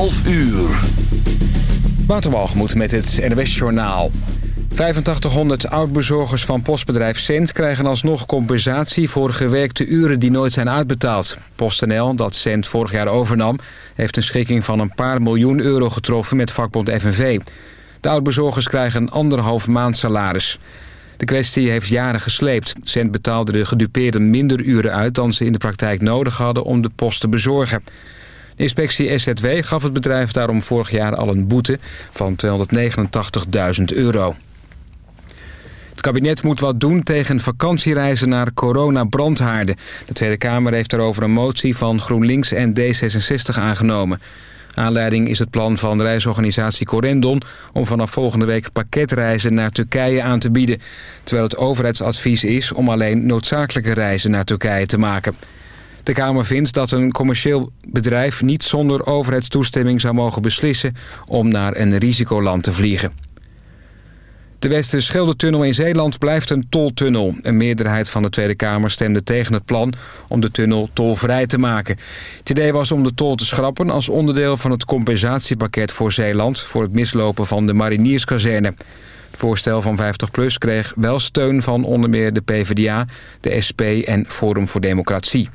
11 uur. Waterwalgemoed met het NWS Journaal. 8500 oudbezorgers van postbedrijf Cent krijgen alsnog compensatie voor gewerkte uren die nooit zijn uitbetaald. PostNL, dat Cent vorig jaar overnam, heeft een schikking van een paar miljoen euro getroffen met vakbond FNV. De oudbezorgers krijgen anderhalf maand salaris. De kwestie heeft jaren gesleept. Cent betaalde de gedupeerden minder uren uit dan ze in de praktijk nodig hadden om de post te bezorgen. Inspectie SZW gaf het bedrijf daarom vorig jaar al een boete van 289.000 euro. Het kabinet moet wat doen tegen vakantiereizen naar coronabrandhaarden. De Tweede Kamer heeft daarover een motie van GroenLinks en D66 aangenomen. Aanleiding is het plan van reisorganisatie Corendon... om vanaf volgende week pakketreizen naar Turkije aan te bieden. Terwijl het overheidsadvies is om alleen noodzakelijke reizen naar Turkije te maken. De Kamer vindt dat een commercieel bedrijf niet zonder overheidstoestemming zou mogen beslissen... om naar een risicoland te vliegen. De Westerschelde-tunnel in Zeeland blijft een toltunnel. Een meerderheid van de Tweede Kamer stemde tegen het plan om de tunnel tolvrij te maken. Het idee was om de tol te schrappen als onderdeel van het compensatiepakket voor Zeeland... voor het mislopen van de marinierskazerne. Het voorstel van 50PLUS kreeg wel steun van onder meer de PvdA, de SP en Forum voor Democratie.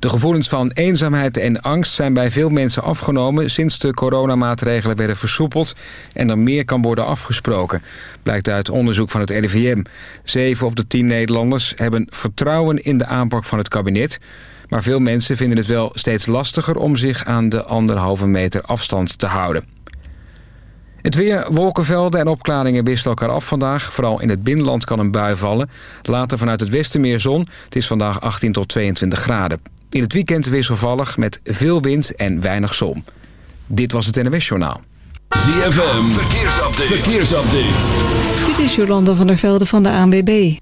De gevoelens van eenzaamheid en angst zijn bij veel mensen afgenomen... sinds de coronamaatregelen werden versoepeld en er meer kan worden afgesproken. Blijkt uit onderzoek van het RIVM. Zeven op de tien Nederlanders hebben vertrouwen in de aanpak van het kabinet... maar veel mensen vinden het wel steeds lastiger om zich aan de anderhalve meter afstand te houden. Het weer, wolkenvelden en opklaringen wisselen elkaar af vandaag. Vooral in het binnenland kan een bui vallen. Later vanuit het westen meer zon. Het is vandaag 18 tot 22 graden. In het weekend wisselvallig met veel wind en weinig zon. Dit was het NWS Journaal. ZFM, verkeersupdate. verkeersupdate. Dit is Jolanda van der Velde van de ANWB.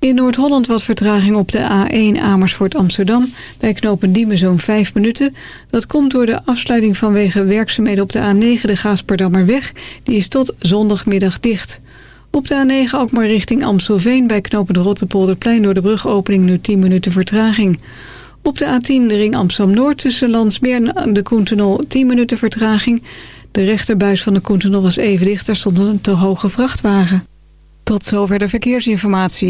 In Noord-Holland wat vertraging op de A1 Amersfoort Amsterdam. Bij knopen Diemen zo'n 5 minuten. Dat komt door de afsluiting vanwege werkzaamheden op de A9 de Gaasperdammerweg. Die is tot zondagmiddag dicht. Op de A9 ook maar richting Amstelveen bij knopen de Rottepolderplein door de brugopening nu 10 minuten vertraging. Op de A10 de ring Amsterdam-Noord tussen Landsmeer en de Koentunnel 10 minuten vertraging. De rechterbuis van de Koentunnel was even dicht, daar stond een te hoge vrachtwagen. Tot zover de verkeersinformatie.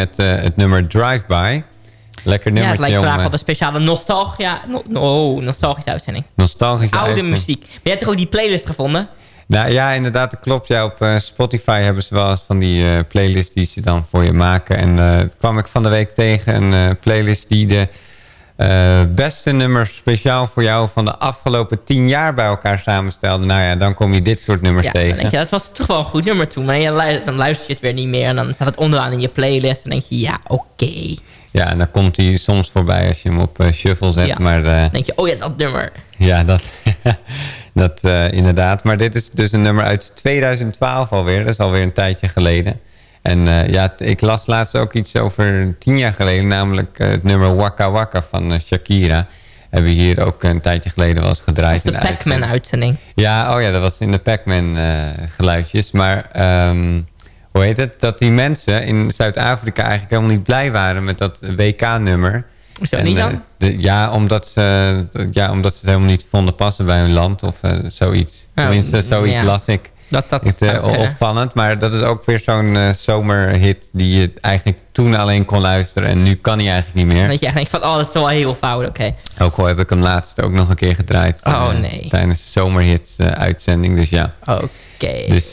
met eh, het nummer Drive By. Lekker Ja, het lijkt om vandaag eh, wel een speciale nostalgia, no, no- oh, nostalgische uitzending. nostalgische Oude uitzending. muziek. Maar je hebt toch ook die playlist gevonden? Nou ja, inderdaad, dat klopt. Ja, op eh, Spotify hebben ze wel eens van die eh playlists die ze dan voor je maken. En eh kwam ik van de week tegen een eh, playlist die de eh, beste nummers speciaal voor jou van de afgelopen tien jaar bij elkaar samenstelde. Nou ja, dan kom je dit soort nummers Ja, tegen. denk je, dat was toch wel een goed nummer toen. Maar je, dan luister je het weer niet meer. En dan staat het onderaan in je playlist. En denk je, ja, oké. Ja, en dan komt hij soms voorbij als je hem op eh, shuffle zet. Ja. Maar eh, Dan denk je, oh ja, dat nummer. Ja, dat, dat inderdaad. Maar dit is dus een nummer uit 2012 alweer. Dat is alweer een tijdje geleden. En eh, ja, ik las laatst ook iets over tien jaar geleden. Namelijk eh, het nummer Waka Waka van eh, Shakira. Hebben we hier ook een tijdje geleden wel eens gedraaid. Dat is in de uitzending. Pac-Man-uitzending. Ja, oh ja, dat was in de Pac-Man geluidjes. Maar ehm, hoe heet het? Dat die mensen in Zuid-Afrika eigenlijk helemaal niet blij waren met dat WK-nummer. Hoezo niet dan? de- ja, omdat ze, ja, omdat ze het helemaal niet vonden passen bij hun land of zoiets. Oh, Tenminste, zoiets ja. las ik. Dat, dat Niet zou eh, opvallend, maar dat is ook weer zo'n eh, zomerhit die je eigenlijk toen alleen kon luisteren en nu kan hij eigenlijk niet meer. Dat je denkt van, oh, dat is wel heel fout, oké. Ook al heb ik hem laatst ook nog een keer gedraaid. Oh, eh, nee. Tijdens de zomerhits uitzending, dus ja. Oké. Dus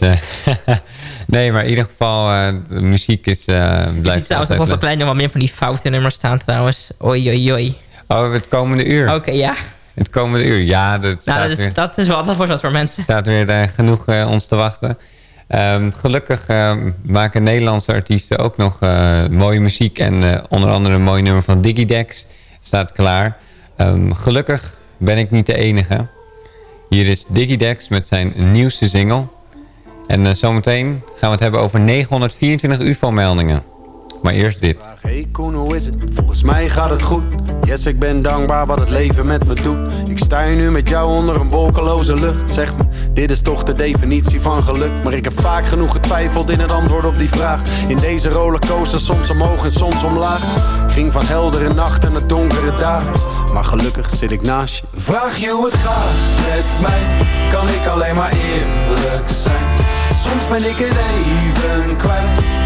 nee, maar in ieder geval, de muziek is, eh Ik blijft trouwens leuk. klein nog wat meer van die foute nummers staan trouwens. Oei, oei, oei. Oh, het komende uur. Oké, ja. Het komende uur, ja, dat staat Nou, dat weer... is, dat is wel dat wordt wat voor mensen. staat weer eh, genoeg eh, ons te wachten. Ehm, gelukkig eh, maken Nederlandse artiesten ook nog eh, mooie muziek. En onder andere een mooi nummer van Digidex staat klaar. Ehm, gelukkig ben ik niet de enige. Hier is Digidex met zijn nieuwste single. En zometeen gaan we het hebben over 924 UFO-meldingen. Maar eerst dit. Hey Koen, hoe is het? Volgens mij gaat het goed. Yes, ik ben dankbaar wat het leven met me doet. Ik sta hier nu met jou onder een wolkeloze lucht. Zeg me, dit is toch de definitie van geluk. Maar ik heb vaak genoeg getwijfeld in het antwoord op die vraag. In deze rollercoaster, soms omhoog en soms omlaag. Ging van heldere nachten naar donkere dagen. Maar gelukkig zit ik naast je. Vraag je hoe het gaat met mij? Kan ik alleen maar eerlijk zijn? Soms ben ik het even kwijt.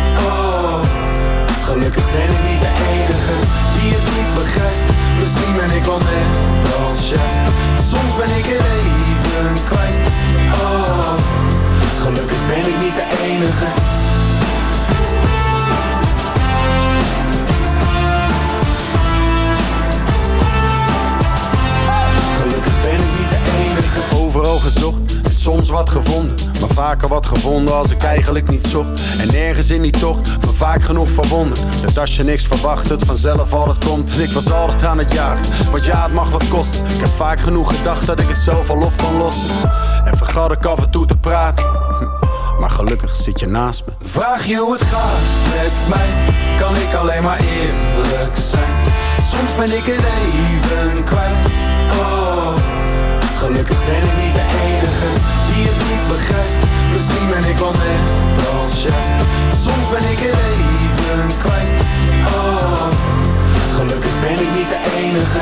Gelukkig ben ik niet de enige die het niet begrijpt. Misschien ben ik wel net als jij. Soms ben ik het even kwijt. Oh, gelukkig ben ik niet de enige. Gelukkig ben ik niet de enige. Overal gezocht, soms wat gevonden Maar vaker wat gevonden als ik eigenlijk niet zocht. En nergens in die tocht me vaak genoeg verwonderd. Dat als je niks verwacht, het vanzelf altijd komt. En ik was altijd aan het jagen, want ja, het mag wat kosten. Ik heb vaak genoeg gedacht dat ik het zelf al op kan lossen. En vergat ik af en toe te praten. Maar gelukkig zit je naast me. Vraag je hoe het gaat met mij, kan ik alleen maar eerlijk zijn. Soms ben ik het even kwijt. Oh, gelukkig ben ik niet de enige die het niet begrijpt. Misschien ben ik wel net als jij. Soms ben ik het even kwijt. Oh, gelukkig ben ik niet de enige.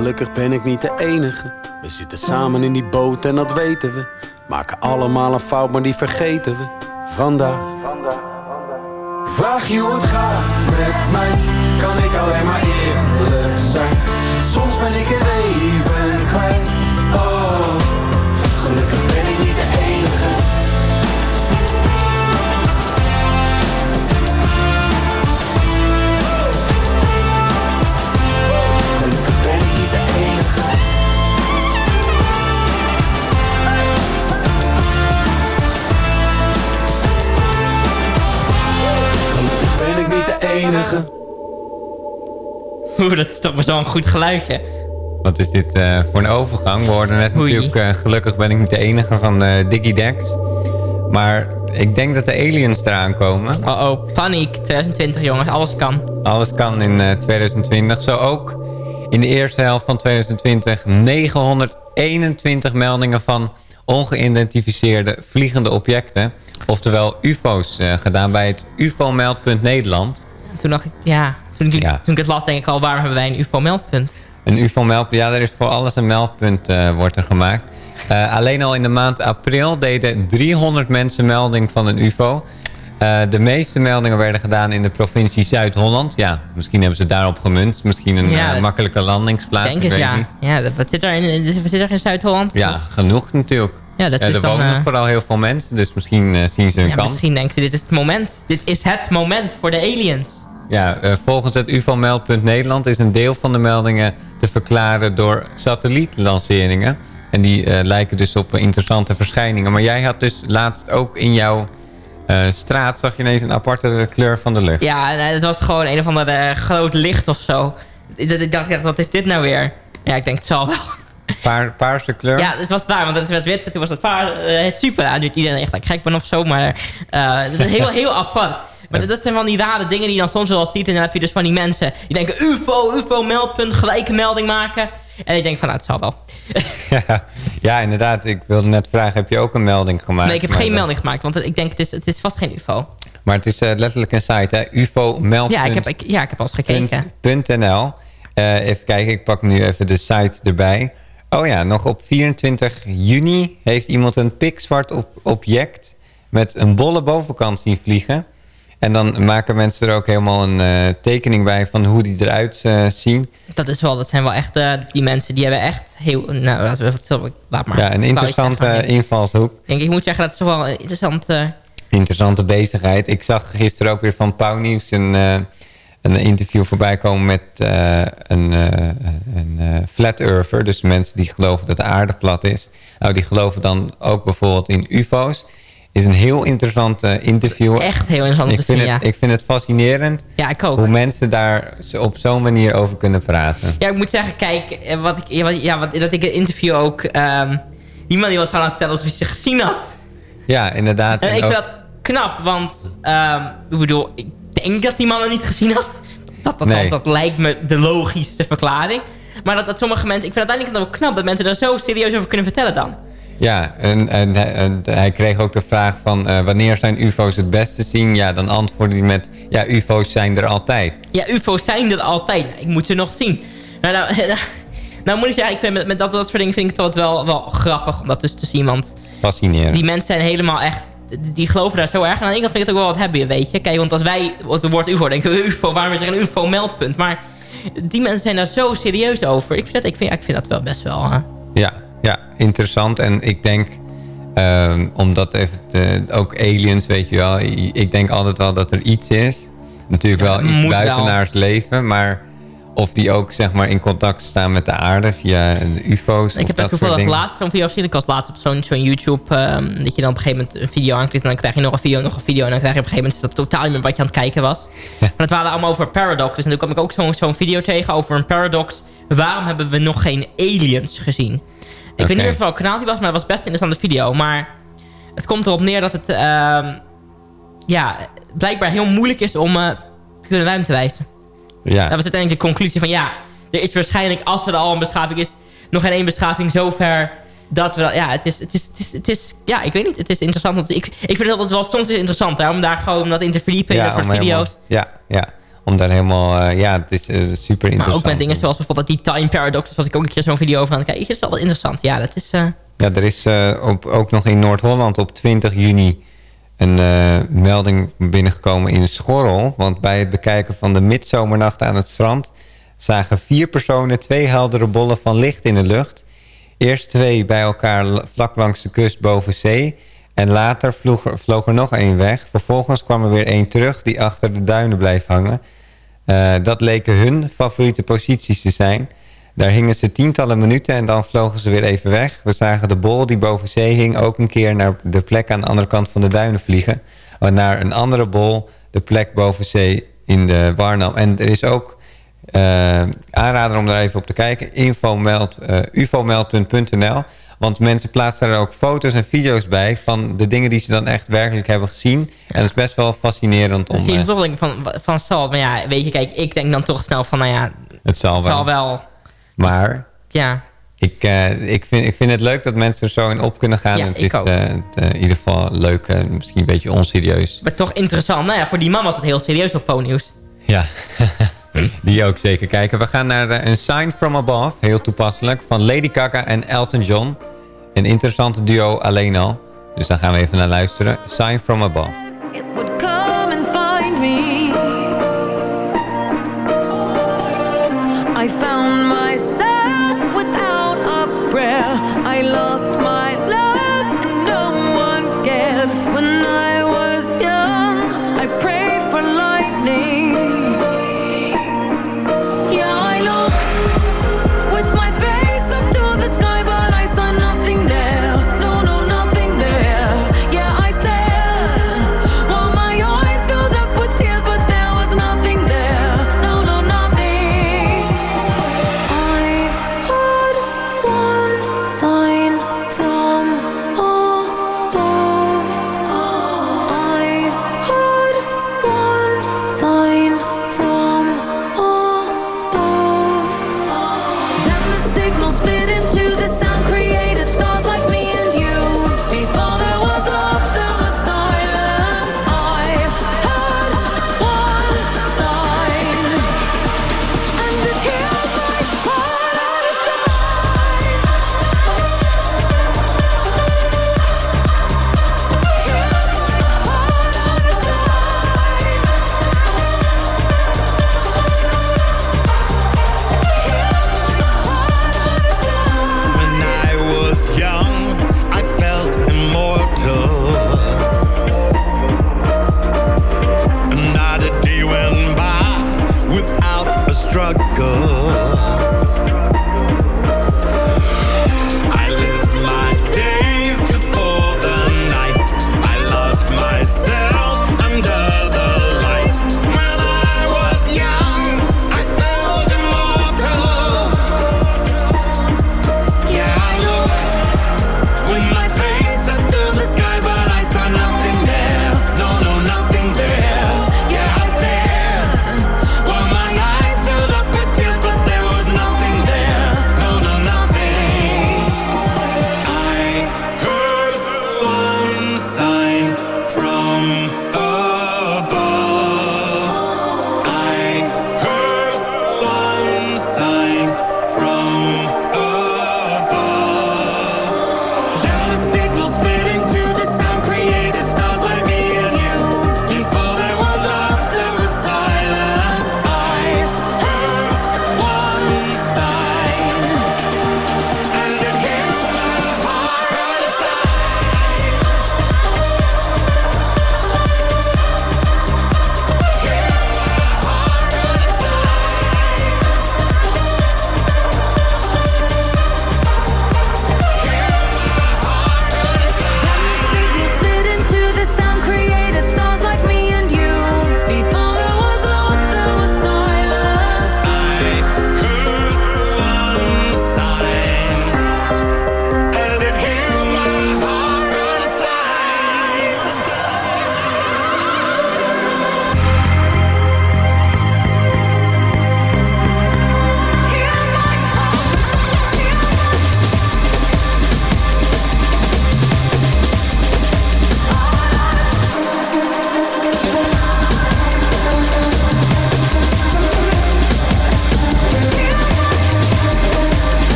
Gelukkig ben ik niet de enige. We zitten samen in die boot en dat weten we. Maken allemaal een fout, maar die vergeten we. Vandaag. Vraag je hoe het gaat met mij, kan ik alleen maar eerlijk zijn. Soms ben ik het even kwijt. Oh, enige. Oeh, dat is toch best wel een goed geluidje. Wat is dit eh, voor een overgang? We hoorden net Oei. natuurlijk, eh, gelukkig ben ik niet de enige van eh DigiDex. Maar ik denk dat de aliens eraan komen. Oh oh, paniek 2020 jongens, alles kan. Alles kan in eh, 2020. Zo ook in de eerste helft van 2020 921 meldingen van ongeïdentificeerde vliegende objecten. Oftewel UFO's eh, gedaan bij het UFO-meldpunt Nederland. Toen dacht ik, ja, toen ik, Ja. toen ik het las denk ik al, waarom hebben wij een UFO-meldpunt? Een UFO-meldpunt, ja, er is voor alles een meldpunt eh, wordt er gemaakt. Eh, alleen al in de maand april deden 300 mensen melding van een UFO. Eh, de meeste meldingen werden gedaan in de provincie Zuid-Holland. Ja, misschien hebben ze daarop gemunt. Misschien een Ja, makkelijke landingsplaats. denk ik weet ja. niet. Ja, dat- wat zit er in, wat zit er in Zuid-Holland? Ja, genoeg natuurlijk. Ja, dat Ja, is er dan... wonen vooral heel veel mensen, dus misschien zien ze hun ja, kans. misschien denken ze, dit is het moment. Dit is het moment voor de aliens. Ja, eh, volgens het UFO-meldpunt Nederland is een deel van de meldingen te verklaren door satellietlanceringen. En die eh, lijken dus op interessante verschijningen. Maar jij had dus laatst ook in jouw eh, straat, zag je ineens een aparte kleur van de lucht. Ja, het was gewoon een of ander eh, groot licht of zo. Dat ik dacht, wat is dit nou weer? Ja, ik denk, het zal wel. Paar, paarse kleur. Ja, het was daar, want het werd wit en toen was het paard. eh, super, aan doet iedereen echt ik gek ben of zo. Maar heel, heel apart. Maar dat zijn van die rare dingen die je dan soms wel ziet. En dan heb je dus van die mensen die denken... UFO, UFO, meldpunt, gelijke melding maken. En ik denk van, nou, het zal wel. Ja, ja, inderdaad. Ik wilde net vragen, heb je ook een melding gemaakt? Nee, ik heb geen melding gemaakt. Want ik denk, het is, het is vast geen UFO. Maar het is eh, letterlijk een site, hè? UFO-meldpunt. Ja, ik heb, ik, ja, ik heb al eens gekeken. .nl. Eh, even kijken, ik pak nu even de site erbij. Oh ja, nog op 24 juni heeft iemand een pikzwart op object met een bolle bovenkant zien vliegen. En dan maken mensen er ook helemaal een eh, tekening bij van hoe die eruit eh, zien. Dat is wel, dat zijn wel echt, eh, die mensen die hebben echt heel, nou, laten we, wat laat maar. ja, een interessante invalshoek. Ik denk, ik moet zeggen, dat is toch wel een interessant... eh, Interessante bezigheid. Ik zag gisteren ook weer van Pauw Nieuws een, een interview voorbij komen met een, een flat earther. Dus mensen die geloven dat de aarde plat is. Nou, die geloven dan ook bijvoorbeeld in ufo's. Is een heel interessant interview. echt heel interessant ik te vind zien, het, ja. Ik vind het fascinerend Ja, ik ook. hoe mensen daar op zo'n manier over kunnen praten. Ja, ik moet zeggen, kijk, eh, wat ik, ja, wat, ja, wat, dat ik een interview ook... ehm iemand die was gewoon aan het vertellen alsof hij ze gezien had. Ja, inderdaad. En En ik ook- vind dat knap, want ehm, ik bedoel, ik denk dat die man het niet gezien had. Dat, dat, Nee. dat, dat lijkt me de logischste verklaring. Maar dat, dat sommige mensen, ik vind het uiteindelijk wel knap dat mensen daar zo serieus over kunnen vertellen dan. Ja, en, en, hij- en hij kreeg ook de vraag van eh, wanneer zijn ufo's het beste zien? Ja, dan antwoordde hij met, ja, ufo's zijn er altijd. Ja, UFO's zijn er altijd. Ik moet ze nog zien. Nou, nou, nou moet ik zeggen, ik vind met, met dat, dat soort dingen vind ik het altijd wel, wel grappig om dat dus te zien. Want Fascinerend. die mensen zijn helemaal echt... Die geloven daar zo erg. En aan de ene kant vind ik het ook wel wat hebben, weet je. Kijk, want als wij het woord UFO denken, we, UFO, waarom is er een UFO-meldpunt? Maar die mensen zijn daar zo serieus over. Ik vind dat, ik vind, ik vind dat wel best wel... eh, Ja, ja, interessant. En ik denk, ehm, omdat even te- ook aliens, weet je wel. Ik denk altijd wel dat er iets is. Natuurlijk wel iets wel. buitenaars leven, maar of die ook zeg maar in contact staan met de aarde via de ufo's Ik heb dat toevallig laatst zo'n video gezien. Ik was laatst op zo'n YouTube... ehm, dat je dan op een gegeven moment een video aanklikt... en dan krijg je nog een video, nog een video... en dan krijg je op een gegeven moment... is dat totaal niet meer wat je aan het kijken was. Maar het waren allemaal over paradoxes. En toen kwam ik ook zo'n zo'n video tegen over een paradox. Waarom hebben we nog geen aliens gezien? Ik weet niet Oké. meer welk kanaal die was... maar het was best een interessante video. Maar het komt erop neer dat het... ehm, ja, blijkbaar heel moeilijk is om eh, te kunnen ruimtereizen. Ja, Dat was uiteindelijk de conclusie van ja, er is waarschijnlijk als er al een beschaving is, nog geen één beschaving zover dat we, ja, het is, het is, het is, het is ja, ik weet niet, het is interessant. Om te, ik, ik vind het wel, soms is het interessant hè, om daar gewoon wat in te verdiepen in dat soort helemaal- video's. ja, ja, om daar helemaal, eh, ja, het is eh, super interessant. Maar ook met dingen zoals bijvoorbeeld die time paradox, was ik ook een keer zo'n video over aan het kijken. Het is wel interessant, ja, dat is... eh, Ja, er is op, ook nog in Noord-Holland op 20 juni een melding binnengekomen in Schorrel. Want bij het bekijken van de midzomernacht aan het strand... zagen vier personen twee heldere bollen van licht in de lucht. Eerst twee bij elkaar vlak langs de kust boven zee... en later vloog er, vloog er nog één weg. Vervolgens kwam er weer één terug die achter de duinen bleef hangen. Eh, dat leken hun favoriete posities te zijn... Daar hingen ze tientallen minuten en dan vlogen ze weer even weg. We zagen de bol die boven zee hing ook een keer naar de plek aan de andere kant van de duinen vliegen. Naar een andere bol, de plek boven zee in de Warnam. En er is ook eh, aanrader om daar even op te kijken. Infomeld, eh, ufomeld.nl Want mensen plaatsen daar ook foto's en video's bij... van de dingen die ze dan echt werkelijk hebben gezien. En dat is best wel fascinerend om... dat eh, bijvoorbeeld van, van Sal. Maar ja, weet je, kijk, ik denk dan toch snel van, nou ja, het zal het wel. zal wel, Maar ja, Ik, eh, ik, vind, ik vind het leuk dat mensen er zo in op kunnen gaan. Ja, En het ik is ook. eh, het, in ieder geval leuk, eh, misschien een beetje onserieus. maar toch interessant. Nou ja, voor die man was het heel serieus op Po-nieuws. Ja, die ook zeker kijken. We gaan naar een Sign From Above, heel toepasselijk, van Lady Gaga en Elton John. Een interessante duo alleen al. Dus daar gaan we even naar luisteren. Sign From Above.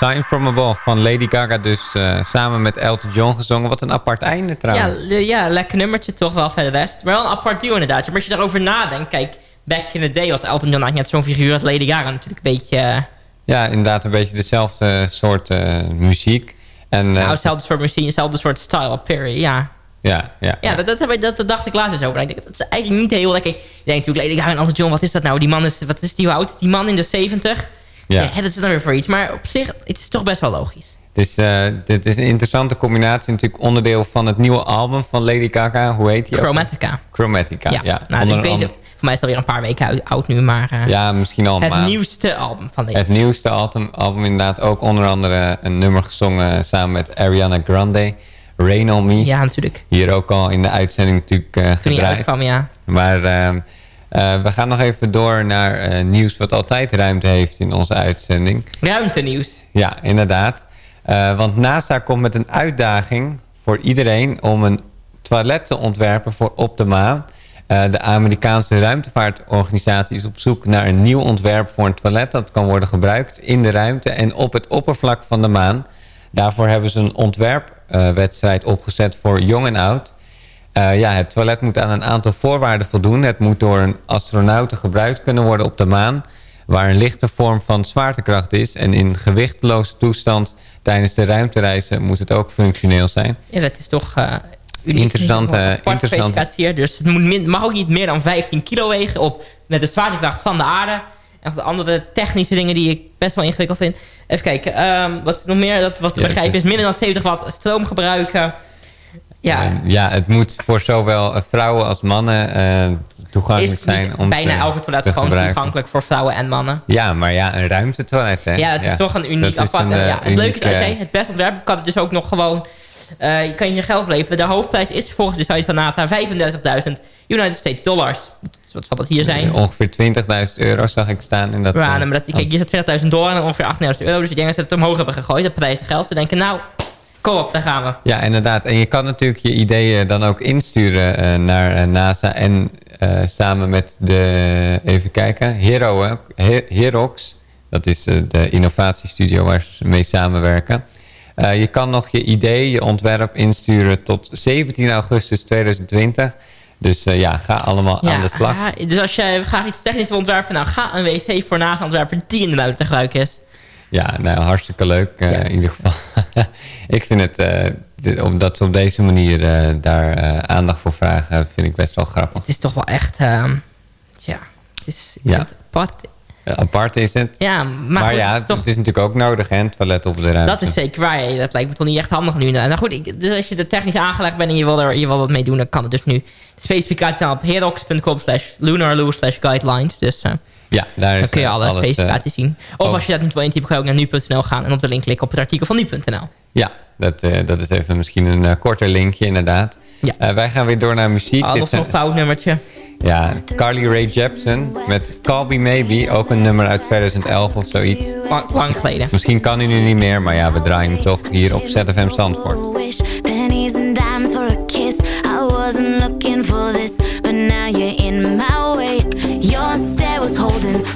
Sign From Above van Lady Gaga dus eh, samen met Elton John gezongen. Wat een apart einde Ja, trouwens. le- ja, lekker nummertje toch wel verder west. Maar wel een apart duo inderdaad. Maar als je daarover nadenkt, kijk, back in the day was Elton John eigenlijk net zo'n figuur als Lady Gaga natuurlijk een beetje... eh, Ja, inderdaad een beetje dezelfde soort eh, muziek. En, nou, hetzelfde soort machine, hetzelfde soort style, Perry, ja. Ja, ja, Ja, dat, dat, heb ik- dat, dat dacht ik laatst eens over. Ik denk, dat is eigenlijk niet heel lekker. Je denkt natuurlijk, Lady Gaga en Elton John, wat is dat nou? Die man is, wat is die, hoe oud is die man in de 70? Ja. Ja. dat is dan weer voor iets. Maar op zich, het is toch best wel logisch. Eh, dit is een interessante combinatie. Natuurlijk onderdeel van het nieuwe album van Lady Gaga. Hoe heet die ook? Chromatica. Chromatica, ja. Ja, nou, dus ik weet, voor mij is het alweer een paar weken oud, nu, maar eh, ja, misschien al het maand. nieuwste album van Lady Het nieuwste album, album inderdaad ook onder andere een nummer gezongen samen met Ariana Grande. Rain on Me. Ja, natuurlijk. Hier ook al in de uitzending natuurlijk eh Toen hij uitkwam, ja. Maar eh, we gaan nog even door naar eh, nieuws wat altijd ruimte heeft in onze uitzending. Ruimtenieuws. Ja, inderdaad. Eh, want NASA komt met een uitdaging voor iedereen om een toilet te ontwerpen voor op de maan. De Amerikaanse ruimtevaartorganisatie is op zoek naar een nieuw ontwerp voor een toilet dat kan worden gebruikt in de ruimte en op het oppervlak van de maan. Daarvoor hebben ze een ontwerpwedstrijd opgezet voor jong en oud. Eh, ja, het toilet moet aan een aantal voorwaarden voldoen. Het moet door een astronauten gebruikt kunnen worden op de maan... waar een lichte vorm van zwaartekracht is... en in gewichteloze toestand tijdens de ruimtereizen moet het ook functioneel zijn. Ja, dat is toch uh, uniek. Interessante- interessante- hier. Dus het moet min- mag ook niet meer dan 15 kilo wegen... Op, met de zwaartekracht van de aarde. En de andere technische dingen die ik best wel ingewikkeld vind. Even kijken. ehm, wat is nog meer dat, wat te begrijpen is? Minder dan 70 watt stroom gebruiken. Ja, ja, het moet voor zowel eh, vrouwen als mannen eh, toegankelijk is zijn om bijna elke toilet gewoon gebruiken. toegankelijk voor vrouwen en mannen. Ja, maar ja, een ruimtetoilet, hè? Ja, het is toch een uniek apart. een, en eh, ja, het leuke is, als uniek, jij het best ontwerp kan het dus ook nog gewoon... eh, je kan je je geld leveren. De hoofdprijs is volgens de site van NASA 35.000 United States dollars. Dus wat zal dat hier zijn? Ongeveer 20.000 euro zag ik staan in dat... Ja, maar dat, kijk, je zet 20.000 dollar en ongeveer 8.000 euro. Dus ik denk dat ze het omhoog hebben gegooid, dat prijzen geld. Ze denken, nou, kom op, daar gaan we. Ja, inderdaad. En je kan natuurlijk je ideeën dan ook insturen eh, naar eh, NASA. En eh, samen met de, even kijken, Hero, Herox. Dat is de innovatiestudio waar ze mee samenwerken. Je kan nog je idee, je ontwerp insturen tot 17 augustus 2020. Dus ja, ga allemaal aan de slag. dus als je graag iets technisch wil ontwerpen, nou ga een wc voor NASA ontwerpen die in de ruimte te gebruiken is. Ja, nou, hartstikke leuk eh, in ieder geval. ik vind het, dit- omdat ze op deze manier eh, daar aandacht voor vragen, vind ik best wel grappig. Het is toch wel echt, ja, het is Ja. apart. Apart is het. Ja, maar, Maar, goed, ja, het is toch, is natuurlijk ook nodig, hè, toilet op de ruimte. dat is zeker waar. Dat lijkt me toch niet echt handig nu. Nou goed, ik, dus als je er technisch aangelegd bent en je wil er je wil wat mee doen, dan kan het dus nu. De specificaties staan op herox.com slash lunarloo slash guidelines. Dus Ja, daar is dan kun je eh, alle alles, eh, specificaties zien. Of ook. als je dat niet wil intypen, kan je ook naar nu.nl gaan en op de link klikken op het artikel van nu.nl. ja, dat, eh, dat is even misschien een eh, korter linkje, inderdaad. Ja. Eh, wij gaan weer door naar muziek. Ah, Dit nog zo'n fout nummertje. ja, Carly Rae Jepsen met Call Me Maybe, ook een nummer uit 2011 of zoiets. Lang, lang geleden. Misschien kan hij nu niet meer, maar ja, we draaien hem toch hier op ZFM Zandvoort.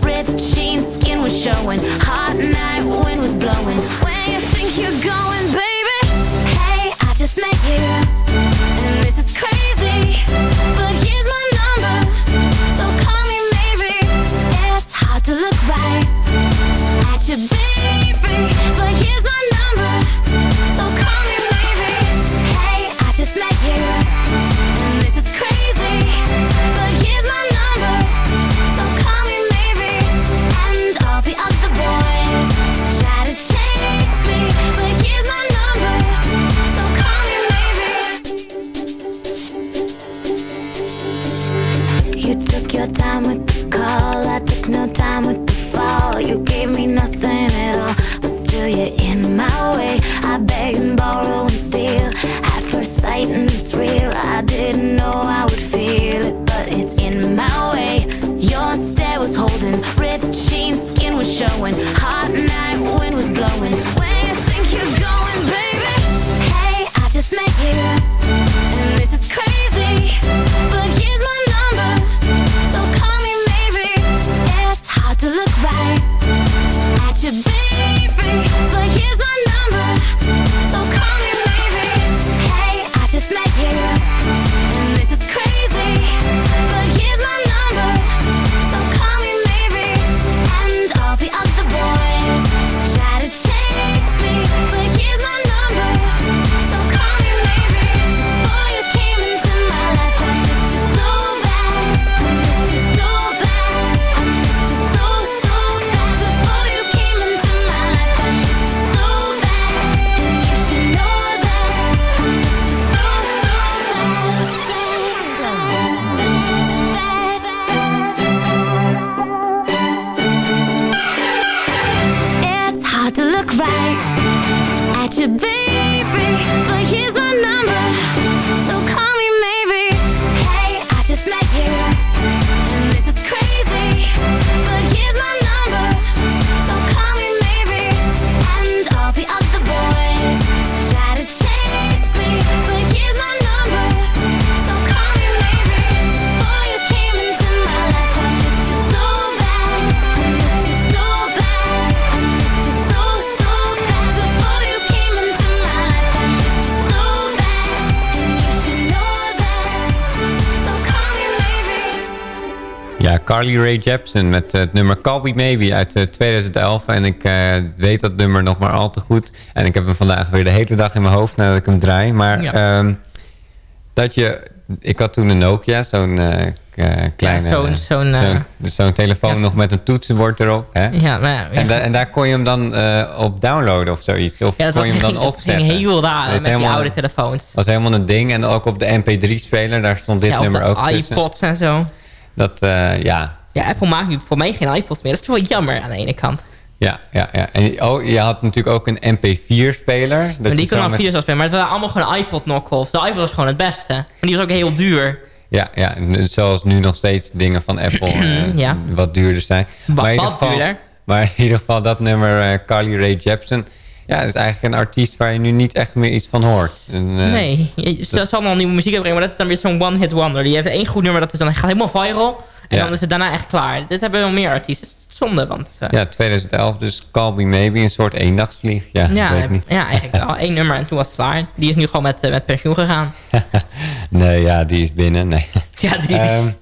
Ripped jeans, skin was showing, hot night wind was blowing. Where you think you're going, baby? Hey, I just met you, and this is crazy, but here's my number, so call me maybe. It's hard to look right at you, baby, your time with the call. I took no time with the fall. You gave me nothing at all, but still you're in my way. I beg and borrow and steal at first sight, and it's real. I didn't know I would feel it, but it's in my way. Your stare was holding, ripped jeans, skin was showing, hot night Carly Rae Jepsen met het nummer Call Me Maybe uit 2011. En ik weet dat nummer nog maar al te goed. En ik heb hem vandaag weer de hele dag in mijn hoofd nadat ik hem draai. Maar ehm, dat je... Ik had toen een Nokia, zo'n kleine... zo'n... Zo'n zo telefoon nog met een toetsenbord erop. Hè? Ja, maar, en, en, daar kon je hem dan op downloaden of zoiets. Of dat kon je hem dan ging, opzetten. ging heel raar met die oude telefoons. Dat was helemaal een ding. En ook op de MP3-speler, daar stond dit nummer ook tussen. iPods en zo. Dat, uh, ja. Ja, Apple maakt nu voor mij geen iPods meer. Dat is wel jammer aan de ene kant. Ja, ja, ja. En oh, je had natuurlijk ook een MP4-speler. Maar die kon al 4 met... spelen. Maar het waren allemaal gewoon iPod knockoffs. De iPod was gewoon het beste. Maar die was ook heel duur. Ja, ja, zoals nu nog steeds dingen van Apple ja. wat duurder zijn. Wat, maar in ieder geval, duurder? Maar in ieder geval dat nummer uh, Carly Rae Jepsen... Ja, dat is eigenlijk een artiest waar je nu niet echt meer iets van hoort. En, uh, nee, ze zal nog nieuwe muziek uitbrengen, maar dat is dan weer zo'n one-hit wonder. Die heeft één goed nummer, dat is dan, gaat helemaal viral. En dan is het daarna echt klaar. Dus hebben we wel meer artiesten. Zonde, want... Uh, ja, 2011, dus Call Me Maybe, een soort eendagsvlieg. Ja, ja, weet niet. ja eigenlijk wel. Eén nummer en toen was het klaar. Die is nu gewoon met, uh, met pensioen gegaan. nee, ja, die is binnen. Nee. Ja, die... Um,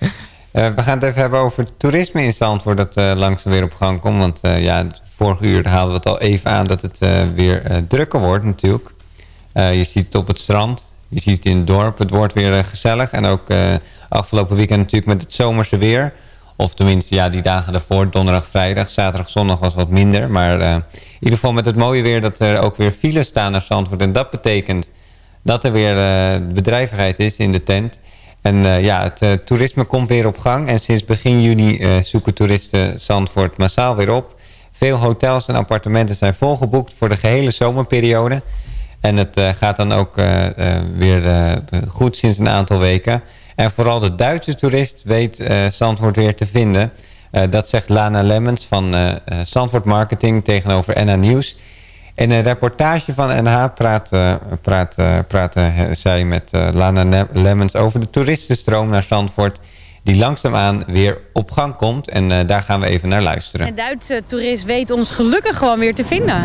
uh, we gaan het even hebben over toerisme in Zandvoort dat langzaam weer op gang komt. Want ja, vorige uur haalden we het al even aan dat het weer drukker wordt natuurlijk. je ziet het op het strand, je ziet het in het dorp. Het wordt weer gezellig en ook afgelopen weekend natuurlijk met het zomerse weer. Of tenminste, ja, die dagen daarvoor, donderdag, vrijdag. Zaterdag, zondag was wat minder. Maar in ieder geval met het mooie weer dat er ook weer files staan naar Zandvoort. En dat betekent dat er weer bedrijvigheid is in de tent. En ja, het toerisme komt weer op gang. En sinds begin juni zoeken toeristen Zandvoort massaal weer op. Veel hotels en appartementen zijn volgeboekt voor de gehele zomerperiode. En het gaat dan ook weer goed sinds een aantal weken... En vooral de Duitse toerist weet Zandvoort weer te vinden. Dat zegt Lana Lemmens van Zandvoort Marketing tegenover NH Nieuws. In een reportage van NH praat, praat, praat zij met Lana Lemmens over de toeristenstroom naar Zandvoort die langzaamaan weer op gang komt. En daar gaan we even naar luisteren. De Duitse toerist weet ons gelukkig gewoon weer te vinden.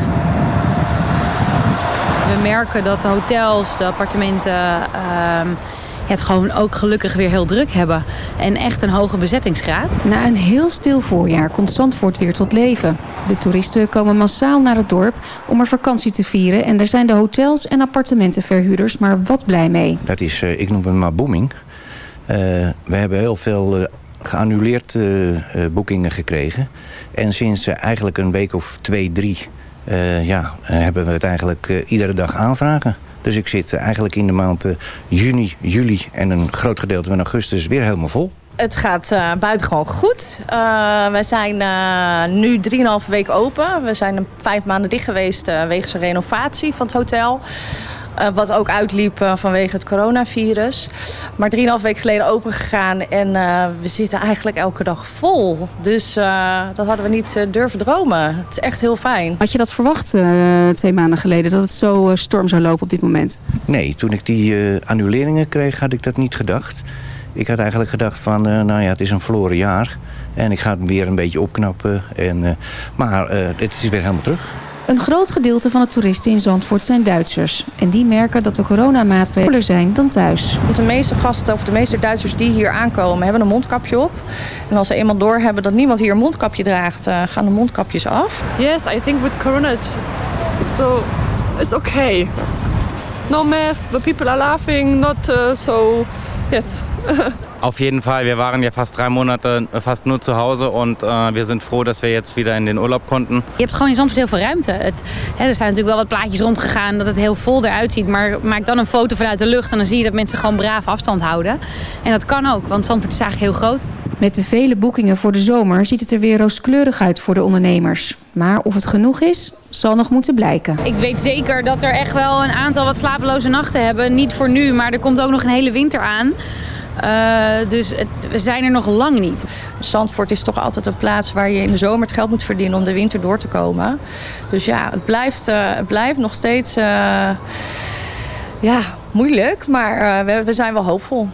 We merken dat de hotels, de appartementen... Ehm, het gewoon ook gelukkig weer heel druk hebben. En echt een hoge bezettingsgraad. Na een heel stil voorjaar komt Zandvoort weer tot leven. De toeristen komen massaal naar het dorp om er vakantie te vieren. En daar zijn de hotels en appartementenverhuurders maar wat blij mee. Dat is, uh, ik noem het maar booming. Uh, we hebben heel veel uh, geannuleerd boekingen gekregen. En sinds eigenlijk een week of twee, drie... ja, hebben we het eigenlijk iedere dag aanvragen. Dus ik zit eigenlijk in de maanden juni, juli en een groot gedeelte van augustus weer helemaal vol. Het gaat uh, buitengewoon goed. We zijn uh, nu 3,5 week open. We zijn vijf maanden dicht geweest wegens een renovatie van het hotel. Uh, wat ook uitliep uh, vanwege het coronavirus. Maar 3,5 weken geleden open gegaan en uh, we zitten eigenlijk elke dag vol. Dus dat hadden we niet durven dromen. Het is echt heel fijn. Had je dat verwacht twee maanden geleden, dat het zo storm zou lopen op dit moment? Nee, toen ik die annuleringen kreeg had ik dat niet gedacht. Ik had eigenlijk gedacht van, nou ja, het is een verloren jaar. En ik ga het weer een beetje opknappen. En, maar het is weer helemaal terug. Een groot gedeelte van de toeristen in Zandvoort zijn Duitsers. En die merken dat de coronamaatregelen zijn dan thuis. De meeste gasten of de meeste Duitsers die hier aankomen hebben een mondkapje op. En als ze eenmaal doorhebben dat niemand hier een mondkapje draagt, uh, gaan de mondkapjes af. Yes, I think with corona it's, so, it's okay. No mask, the people are laughing, not uh, so, yes. Auf jeden Fall. Wir waren ja fast drei Monate fast nur zu Hause und uh, wir sind froh dass wir jetzt wieder in den Urlaub konnten. Je hebt gewoon in Zandvoort heel veel ruimte. Het, hè, er zijn natuurlijk wel wat plaatjes rondgegaan dat het heel vol eruit ziet. Maar maak dan een foto vanuit de lucht en dan zie je dat mensen gewoon braaf afstand houden. En dat kan ook, want Zandvoort is eigenlijk heel groot. Met de vele boekingen voor de zomer ziet het er weer rooskleurig uit voor de ondernemers. Maar of het genoeg is, zal nog moeten blijken. Ik weet zeker dat er echt wel een aantal wat slapeloze nachten hebben. Niet voor nu, maar er komt ook nog een hele winter aan. Uh, dus we zijn er nog lang niet. Zandvoort is toch altijd een plaats waar je in de zomer het geld moet verdienen om de winter door te komen. Dus ja, het blijft, uh, het blijft nog steeds uh, ja, moeilijk, maar we, we, zijn wel hoopvol.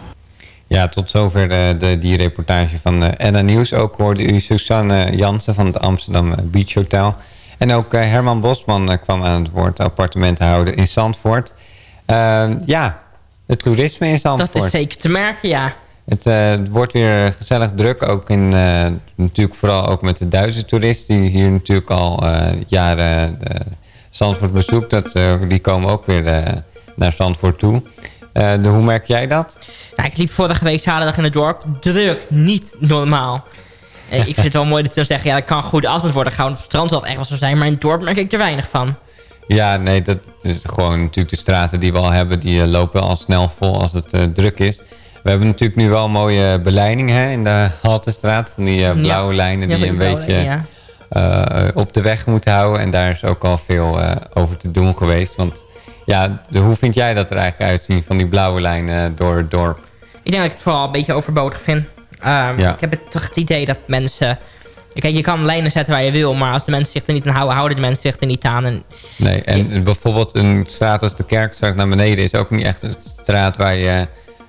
Ja, tot zover de, de, die reportage van Enna Nieuws. Ook hoorde u Susanne Jansen van het Amsterdam Beach Hotel. En ook Herman Bosman kwam aan het woord, appartementenhouder in Zandvoort. ja, het toerisme in Zandvoort. Dat is zeker te merken, ja. Het, eh, het wordt weer gezellig druk. Ook in, eh, natuurlijk vooral ook met de Duitse toeristen die hier natuurlijk al eh, jaren Zandvoort bezoekt. Dat, die komen ook weer naar Zandvoort toe. De, hoe merk jij dat? Nou, ik liep vorige week zaterdag in het dorp. Druk, niet normaal. ik vind het wel mooi dat ze zeggen, ja, dat kan goed afstand worden. Gaan op het strand wel echt wel zo zijn, maar in het dorp merk ik er weinig van. Ja, nee, dat is gewoon natuurlijk de straten die we al hebben, die lopen al snel vol als het druk is. We hebben natuurlijk nu wel een mooie beleiding hè, in de Haltestraat. Van die uh, blauwe lijnen die een beetje uh, op de weg moeten houden. En daar is ook al veel over te doen geweest. Want ja, de, hoe vind jij dat er eigenlijk uitzien van die blauwe lijnen door het dorp? Ik denk dat ik het vooral een beetje overbodig vind. Um, ja. Ik heb het, toch het idee dat mensen... Kijk, je kan lijnen zetten waar je wil, maar als de mensen zich er niet aan houden, houden de mensen zich er niet aan. En, nee, en bijvoorbeeld een straat als de Kerkstraat naar beneden is ook niet echt een straat waar je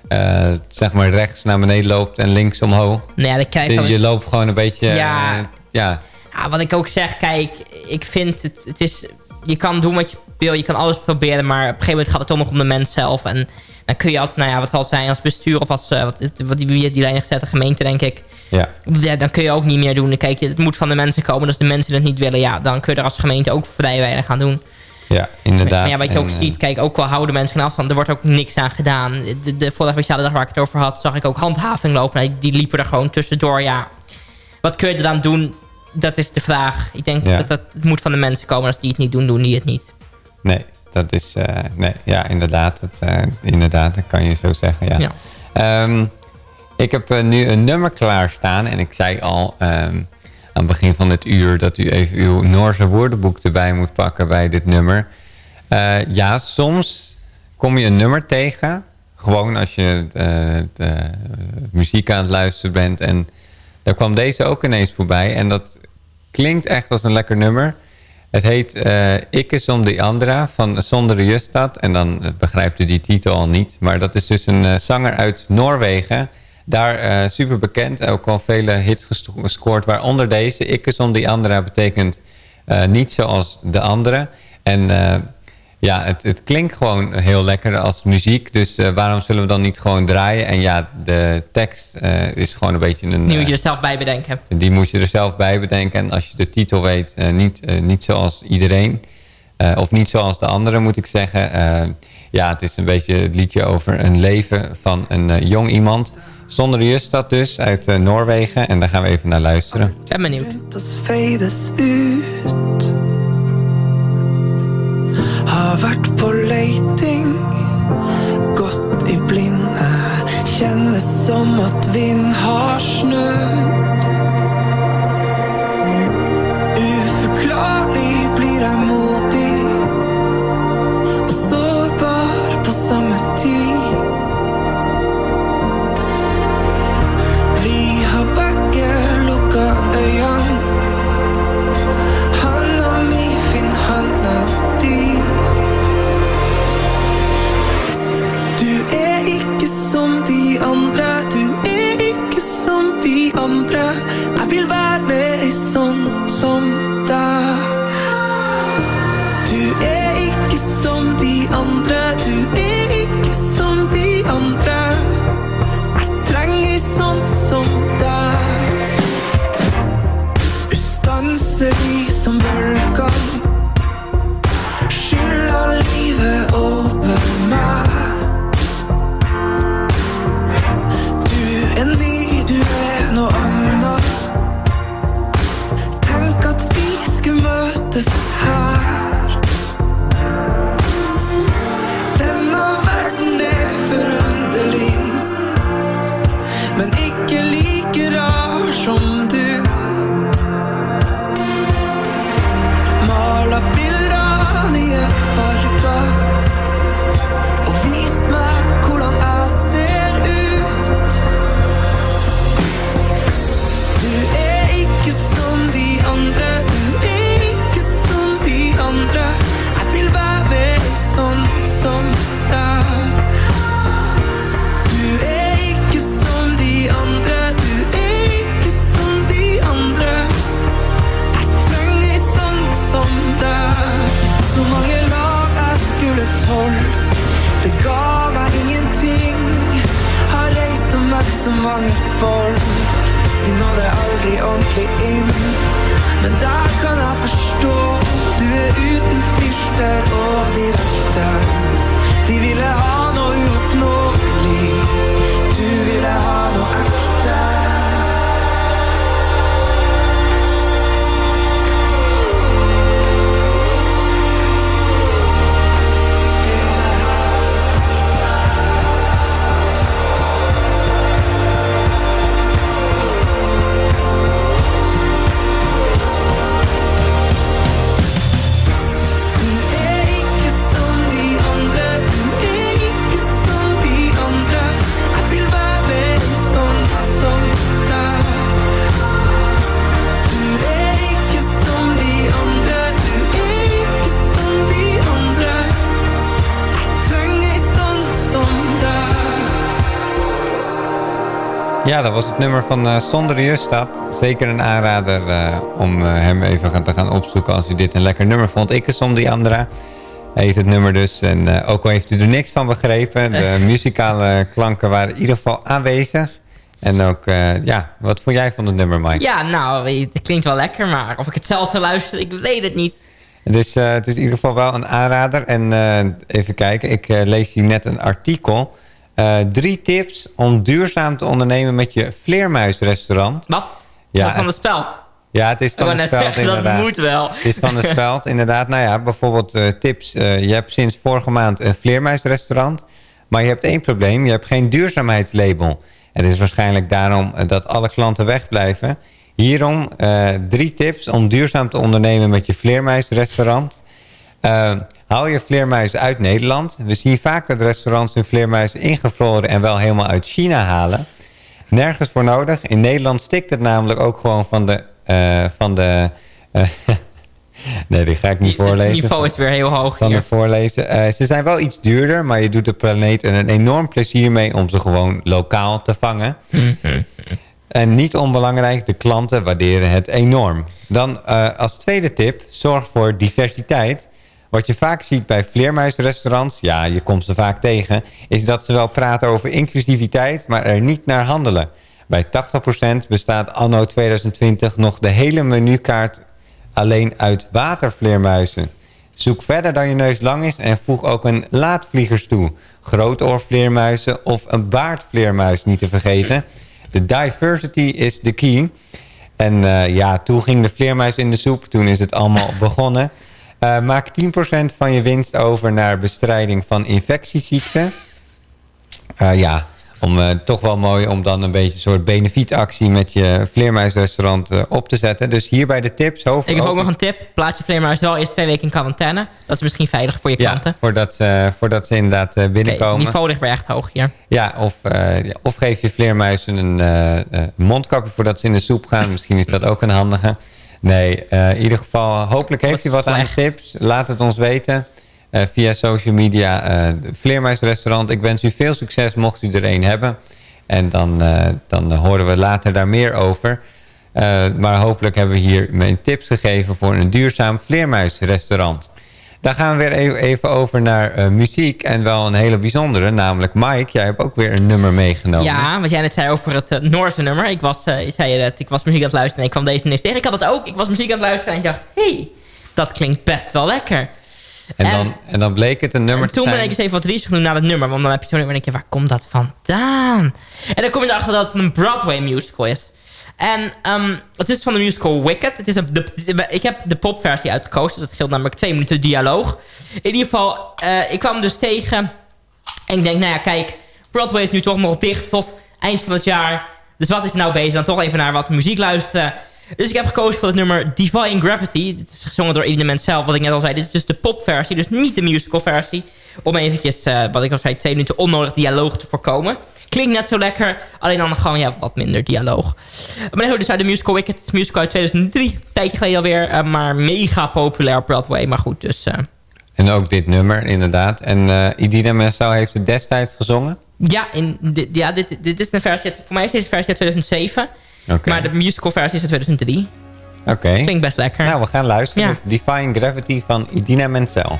uh, zeg maar rechts naar beneden loopt en links omhoog. Nou ja, krijg je, je loopt gewoon een beetje... Ja. Uh, ja. ja. wat ik ook zeg, kijk, ik vind het, het is... Je kan doen wat je wil, je kan alles proberen, maar op een gegeven moment gaat het toch nog om de mens zelf. En dan kun je als, nou ja, wat zal zijn, als bestuur of als, uh, wat, wat die, die, die lijn gezet, de gemeente denk ik. Ja. ja. Dan kun je ook niet meer doen. Kijk, het moet van de mensen komen. Als de mensen het niet willen, ja, dan kun je er als gemeente ook vrij weinig gaan doen. Ja, inderdaad. Maar ja, wat je ook ziet, kijk, ook wel houden mensen van afstand. Er wordt ook niks aan gedaan. De, de vorige dag waar ik het over had, zag ik ook handhaving lopen. Nou, die liepen er gewoon tussendoor. Ja, wat kun je er dan doen? Dat is de vraag. Ik denk dat, dat het moet van de mensen komen. Als die het niet doen, doen die het niet. Nee, dat is... Uh, nee, ja, inderdaad. Het, uh, inderdaad, dat kan je zo zeggen, ja. ja. Um, ik heb uh, nu een nummer klaarstaan. En ik zei al... Um, aan het begin van het uur... dat u even uw Noorse woordenboek erbij moet pakken bij dit nummer. Uh, ja, soms kom je een nummer tegen. Gewoon als je uh, de muziek aan het luisteren bent. En daar kwam deze ook ineens voorbij. En dat klinkt echt als een lekker nummer. Het heet uh, Ikke som de Andra van Sondre Justad. En dan begrijpt u die titel al niet. Maar dat is dus een zanger uit Noorwegen... Daar uh, super bekend, ook al vele hits gescoord. Waaronder deze, Ikke som die andere, betekent niet zoals de andere. En ja, het, het, klinkt gewoon heel lekker als muziek. Dus waarom zullen we dan niet gewoon draaien? En ja, de tekst is gewoon een beetje een... Die moet je er zelf bij bedenken. Die moet je er zelf bij bedenken. En als je de titel weet, niet, niet zoals iedereen. of niet zoals de andere, moet ik zeggen. ja, het is een beetje het liedje over een leven van een jong iemand... Zonder Justad dus, uit uh, Noorwegen. En daar gaan we even naar luisteren. Ik ben benieuwd. Har vært på leiting. Gått i blinde. Kjennes som at vind har snudd så mange folk. De nådde aldri ordentlig inn. Men der kan jeg forstå Du er uten filter og direkte. De ville ha Ja, dat was het nummer van uh, Sonder Justad. Zeker een aanrader eh, om eh, hem even gaan, te gaan opzoeken als u dit een lekker nummer vond. Ik is om die andere. Heet het nummer dus. En ook al heeft u er niks van begrepen. De muzikale klanken waren in ieder geval aanwezig. En ook, ja, wat vond jij van het nummer, Mike? Ja, nou, het klinkt wel lekker, maar of ik het zelf zou luisteren, ik weet het niet. Het is, het is in ieder geval wel een aanrader. En even kijken, ik lees hier net een artikel. Eh, drie tips om duurzaam te ondernemen met je vleermuisrestaurant. Wat? Ja, Wat van de speld? Ja, het is van de speld zeggen, dat inderdaad. moet wel. Het is van de speld inderdaad. Nou ja, bijvoorbeeld eh, tips. Eh, je hebt sinds vorige maand een vleermuisrestaurant. Maar je hebt één probleem. Je hebt geen duurzaamheidslabel. Het is waarschijnlijk daarom dat alle klanten wegblijven. Hierom drie tips om duurzaam te ondernemen met je vleermuisrestaurant. Haal je vleermuizen uit Nederland. We zien vaak dat restaurants hun vleermuizen ingevroren en wel helemaal uit China halen. Nergens voor nodig. In Nederland stikt het namelijk ook gewoon van de... eh, van de eh, nee, die ga ik niet Het voorlezen. niveau is weer heel hoog Van hier. de voorlezen. Eh, ze zijn wel iets duurder, maar je doet de planeet er een enorm plezier mee om ze gewoon lokaal te vangen. En niet onbelangrijk, de klanten waarderen het enorm. Dan als tweede tip, zorg voor diversiteit. Wat je vaak ziet bij vleermuisrestaurants, ja, je komt ze vaak tegen... is dat ze wel praten over inclusiviteit, maar er niet naar handelen. Bij 80% bestaat anno 2020 nog de hele menukaart alleen uit watervleermuizen. Zoek verder dan je neus lang is en voeg ook een laadvliegers toe. Grootoorvleermuizen of een baardvleermuis niet te vergeten. De diversity is the key. En eh, ja, toen ging de vleermuis in de soep. Toen is het allemaal begonnen. Eh, maak 10% van je winst over naar bestrijding van infectieziekten. Eh, ja, om, eh, toch wel mooi om dan een beetje een soort benefietactie met je vleermuisrestaurant op te zetten. Dus hierbij de tips. Ik heb ook nog een tip. Plaats je vleermuis wel eerst twee weken in quarantaine. Dat is misschien veilig voor je Ja, klanten. voordat ze, voordat ze inderdaad binnenkomen. Het niveau ligt weer echt hoog hier. Ja, of, of geef je vleermuizen een mondkapje voordat ze in de soep gaan. Misschien is dat ook een handige. Nee, eh, in ieder geval, hopelijk heeft u wat aan de tips. Laat het ons weten eh, via social media. eh Vleermuisrestaurant, ik wens u veel succes mocht u er een hebben. En dan, dan horen we later daar meer over. Maar hopelijk hebben we hier mijn tips gegeven voor een duurzaam vleermuisrestaurant. Dan gaan we weer even- even over naar eh, muziek. En wel een hele bijzondere, namelijk Mike. Jij hebt ook weer een nummer meegenomen. Ja, wat jij net zei over het uh, Noorse nummer. Ik was, eh, je zei het, ik was muziek aan het luisteren en ik kwam deze ineens tegen. Ik had het ook. Ik was muziek aan het luisteren en ik dacht... hey, dat klinkt best wel lekker. En dan, en dan bleek het een nummer En te toen zijn. ben ik eens even wat research doen naar het nummer. Want dan heb je zo'n nummer en denk je, waar komt dat vandaan? En dan kom je erachter dat het een Broadway musical is. En ehm, het is van de musical Wicked. Het is de, ik heb de popversie uitgekozen. Dat scheelt namelijk twee minuten dialoog. In ieder geval, eh, ik kwam dus tegen. En ik denk, nou ja, kijk. Broadway is nu toch nog dicht tot eind van het jaar. Dus wat is nou bezig? Dan toch even naar wat muziek luisteren. Dus ik heb gekozen voor het nummer Divine Gravity. Dit is gezongen door Eddie Mens zelf, wat ik net al zei. Dit is dus de popversie, dus niet de musicalversie. Om eventjes, eh, wat ik al zei, twee minuten onnodig dialoog te voorkomen. Klinkt net zo lekker, alleen dan gewoon ja, wat minder dialoog. Maar dan dus uit de musical Wicked, musical uit 2003. Een tijdje geleden alweer, eh, maar mega populair op Broadway. Maar goed, dus... eh, En ook dit nummer, inderdaad. En eh Idina Menzel heeft het destijds gezongen. ja, in, dit, ja dit, dit is een versie, voor mij is deze versie uit 2007. Oké. Maar de musical versie is uit 2003. Oké. Klinkt best lekker. Nou, we gaan luisteren. Ja. Define Gravity van Idina Menzel.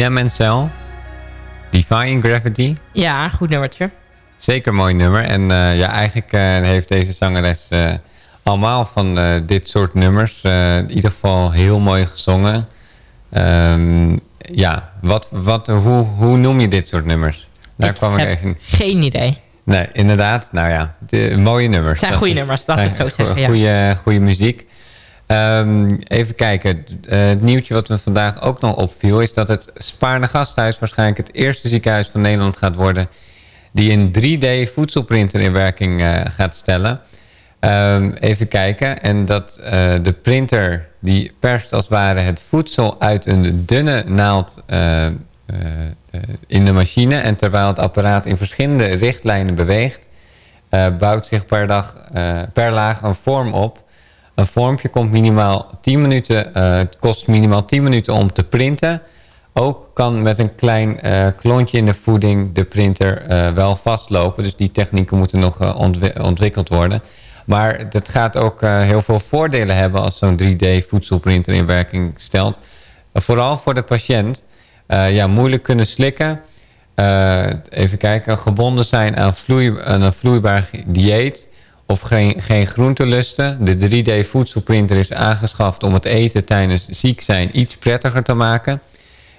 Idina Menzel, Defying Gravity. Ja, goed nummertje. Zeker een mooi nummer. En eh, ja, eigenlijk eh, heeft deze zangeres eh, allemaal van dit soort nummers in ieder geval heel mooi gezongen. Ehm, ja, wat, wat, hoe, hoe noem je dit soort nummers? Daar kwam ik even... Geen idee. Nee, inderdaad. Nou ja, de, mooie nummers. Het zijn goede nummers, laat ik het zo zeggen, ja. Goede, goede muziek. Ehm, even kijken. Eh, het nieuwtje wat me vandaag ook nog opviel... is dat het Spaarne Gasthuis waarschijnlijk het eerste ziekenhuis van Nederland gaat worden... die een 3D voedselprinter in werking eh, gaat stellen. Ehm, even kijken. En dat eh, de printer die perst als het ware het voedsel uit een dunne naald... in de machine. En terwijl het apparaat in verschillende richtlijnen beweegt... bouwt zich per, dag, per laag een vorm op. Een vormpje komt minimaal 10 minuten, eh, kost minimaal 10 minuten om te printen. Ook kan met een klein eh, klontje in de voeding de printer eh, wel vastlopen. Dus die technieken moeten nog ontwi- ontwikkeld worden. Maar het gaat ook heel veel voordelen hebben als zo'n 3D voedselprinter in werking stelt. Vooral voor de patiënt. Ja, moeilijk kunnen slikken. Even kijken, gebonden zijn aan, aan een vloeibaar dieet of geen, geen groentelusten. De 3D voedselprinter is aangeschaft om het eten tijdens ziek zijn iets prettiger te maken.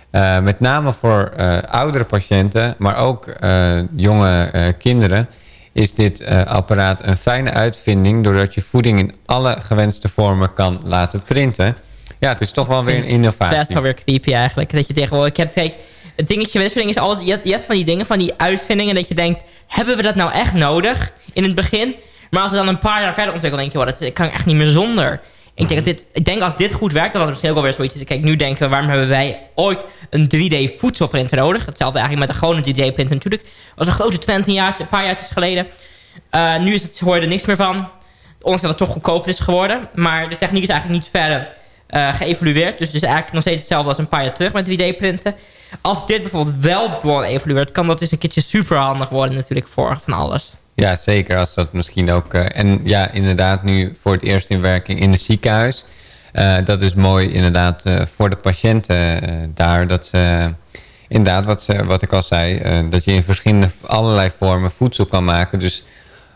Eh, met name voor eh, oudere patiënten, maar ook eh, jonge kinderen... is dit apparaat een fijne uitvinding... doordat je voeding in alle gewenste vormen kan laten printen. Ja, het is toch wel weer een innovatie. Best wel weer creepy eigenlijk. Dat je tegenwoordig... Ik heb, kijk, het dingetje met is altijd... Je hebt, je hebt van die dingen, van die uitvindingen... dat je denkt, hebben we dat nou echt nodig in het begin? Maar als we dan een paar jaar verder ontwikkelen... denk je, oh, dat kan ik echt niet meer zonder. Ik denk, dat dit, ik denk als dit goed werkt, dan was het misschien ook alweer zoiets. Kijk, nu denken we, waarom hebben wij ooit een 3D voedselprinter nodig? Hetzelfde eigenlijk met de gewone 3D-printer natuurlijk. Dat was een grote trend een, jaartje, een paar jaar geleden. Uh, nu is het, hoor er niks meer van. Ondanks dat het toch goedkoper is geworden. Maar de techniek is eigenlijk niet verder uh, geëvolueerd. Dus het is eigenlijk nog steeds hetzelfde als een paar jaar terug met 3D-printen. Als dit bijvoorbeeld wel door evolueert, kan dat eens een keertje super handig worden natuurlijk voor van alles. Ja, zeker. Als dat misschien ook... Uh, en ja, inderdaad nu voor het eerst in werking in het ziekenhuis. Uh, dat is mooi inderdaad uh, voor de patiënten daar. Dat ze inderdaad, wat, ze, wat ik al zei... dat je in verschillende allerlei vormen voedsel kan maken. Dus